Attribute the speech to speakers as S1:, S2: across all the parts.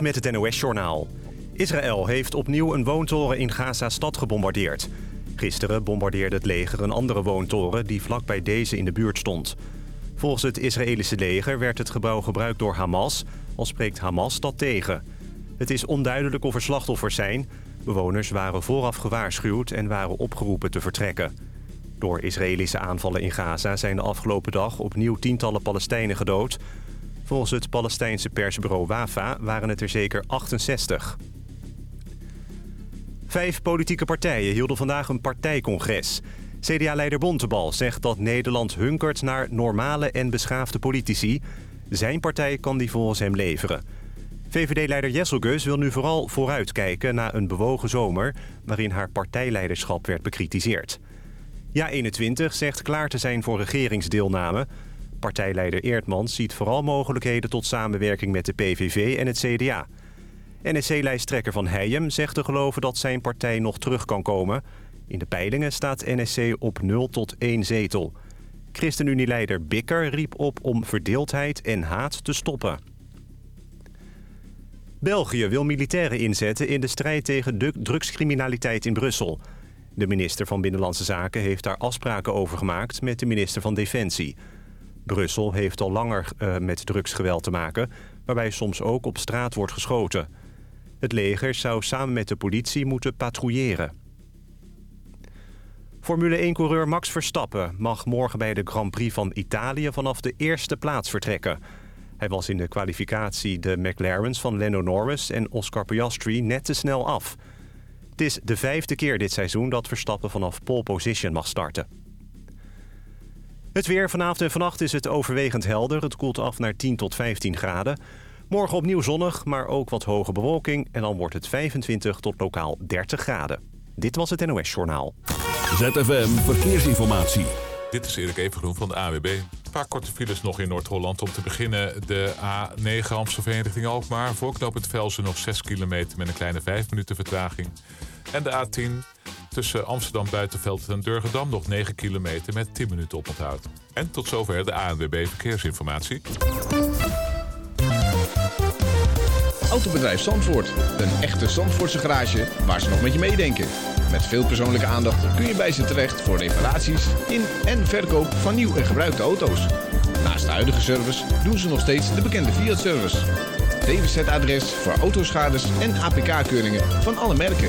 S1: Met het NOS-journaal. Israël heeft opnieuw een woontoren in Gaza-stad gebombardeerd. Gisteren bombardeerde het leger een andere woontoren die vlakbij deze in de buurt stond. Volgens het Israëlische leger werd het gebouw gebruikt door Hamas... al spreekt Hamas dat tegen. Het is onduidelijk of er slachtoffers zijn. Bewoners waren vooraf gewaarschuwd en waren opgeroepen te vertrekken. Door Israëlische aanvallen in Gaza zijn de afgelopen dag opnieuw tientallen Palestijnen gedood... Volgens het Palestijnse persbureau WAFA waren het er zeker 68. Vijf politieke partijen hielden vandaag een partijcongres. CDA-leider Bontebal zegt dat Nederland hunkert naar normale en beschaafde politici. Zijn partij kan die volgens hem leveren. VVD-leider Jesselgus wil nu vooral vooruitkijken naar een bewogen zomer... waarin haar partijleiderschap werd bekritiseerd. Ja21 zegt klaar te zijn voor regeringsdeelname... Partijleider Eertmans ziet vooral mogelijkheden tot samenwerking met de PVV en het CDA. NSC-lijsttrekker Van Heijem zegt te geloven dat zijn partij nog terug kan komen. In de peilingen staat NSC op 0 tot 1 zetel. ChristenUnie-leider Bikker riep op om verdeeldheid en haat te stoppen. België wil militairen inzetten in de strijd tegen drugscriminaliteit in Brussel. De minister van Binnenlandse Zaken heeft daar afspraken over gemaakt met de minister van Defensie... Brussel heeft al langer uh, met drugsgeweld te maken... waarbij soms ook op straat wordt geschoten. Het leger zou samen met de politie moeten patrouilleren. Formule 1-coureur Max Verstappen mag morgen bij de Grand Prix van Italië... vanaf de eerste plaats vertrekken. Hij was in de kwalificatie de McLaren's van Lando Norris en Oscar Piastri net te snel af. Het is de vijfde keer dit seizoen dat Verstappen vanaf pole position mag starten. Het weer vanavond en vannacht is het overwegend helder. Het koelt af naar 10 tot 15 graden. Morgen opnieuw zonnig, maar ook wat hoge bewolking. En dan wordt het 25 tot lokaal 30 graden. Dit was het NOS Journaal.
S2: ZFM Verkeersinformatie.
S3: Dit is Erik Evengroen van de AWB. Een paar korte files nog in Noord-Holland. Om te beginnen de A9 Amstelveen richting Alkmaar. Voorknopend Velsen nog 6 kilometer met een kleine 5 minuten vertraging. En de A10 tussen Amsterdam Buitenveld en Durgedam nog 9 kilometer met 10 minuten oponthoud. En tot zover de ANWB Verkeersinformatie.
S4: Autobedrijf Zandvoort. Een echte Zandvoortse garage waar ze nog met je meedenken. Met veel persoonlijke aandacht kun je bij ze terecht voor reparaties in en verkoop van nieuw en gebruikte auto's. Naast de huidige service doen ze nog steeds de bekende Fiat-service. DWZ-adres voor autoschades en APK-keuringen van alle merken.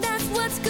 S5: that's what's good.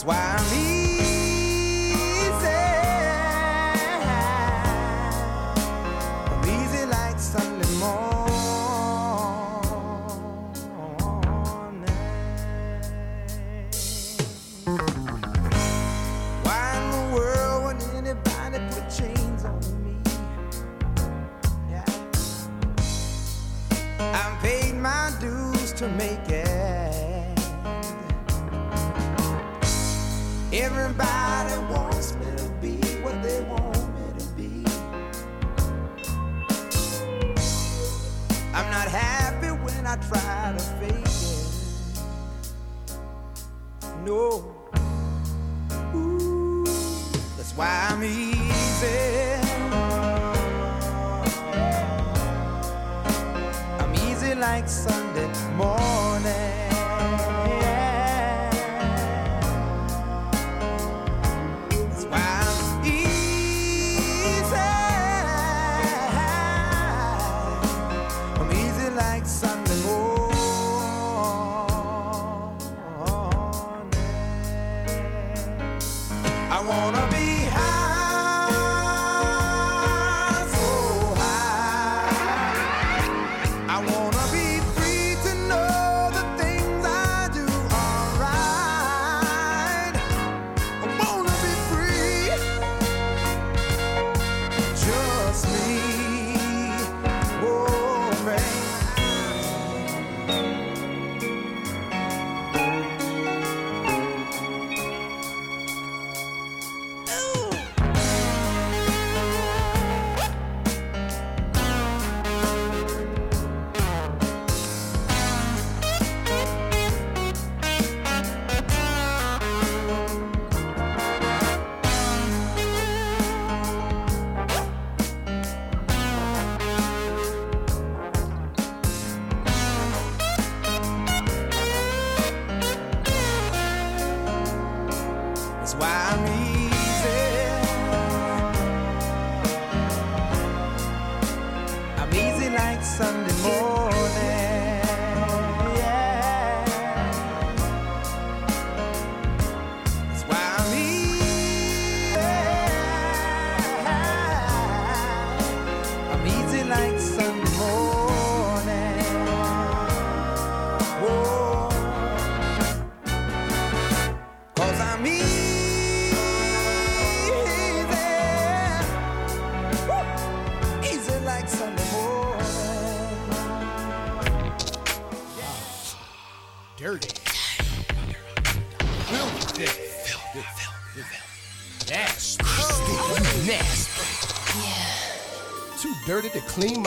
S6: That's why I'm here.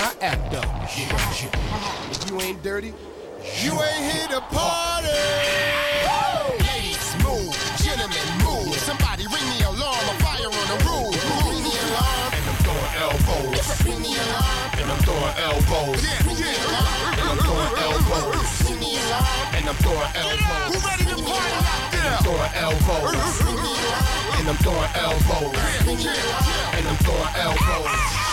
S6: my
S7: after. If you ain't dirty, you ain't here to party. Ladies, move. Gentlemen, move. Somebody ring the alarm. A fire on the roof. Ring the alarm. And I'm throwing elbows. Ring the alarm. And I'm throwing elbows. Yeah, ring yeah. the alarm. And I'm throwing elbows. Ring the alarm. And I'm throwing elbows. Who ready to party out? I'm throwing elbows. Ring the alarm. And I'm throwing elbows.
S5: Ring the alarm. And I'm throwing elbows.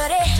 S5: 그래.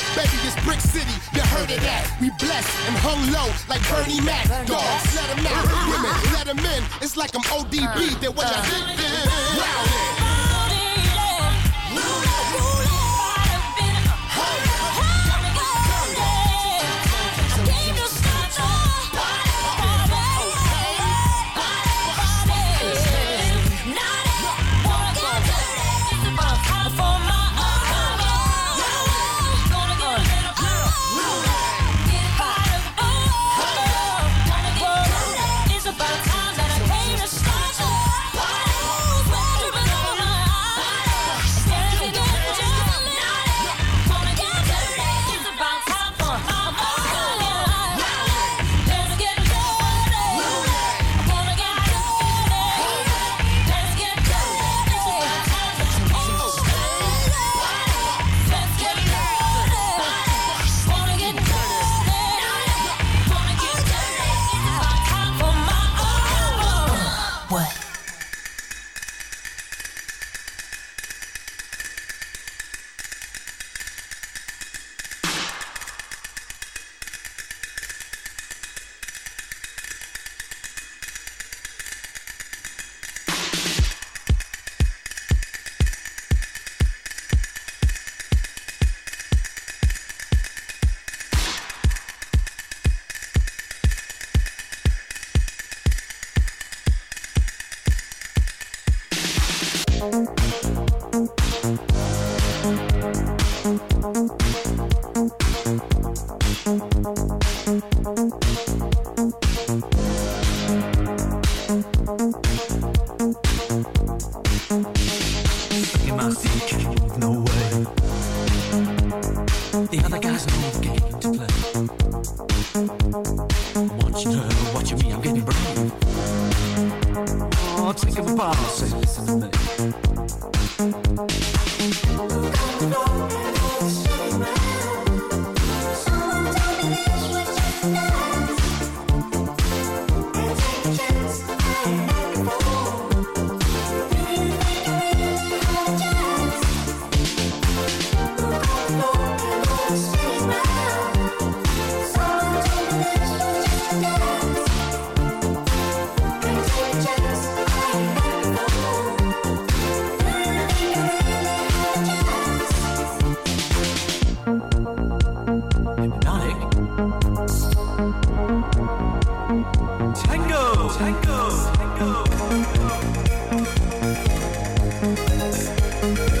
S7: baby, it's Brick City. You heard of that? We blessed and hung low like Bernie Mac. Dogs, let 'em out. Women, let 'em in. It's like I'm ODB. Then when I hit them,
S8: Ultimate.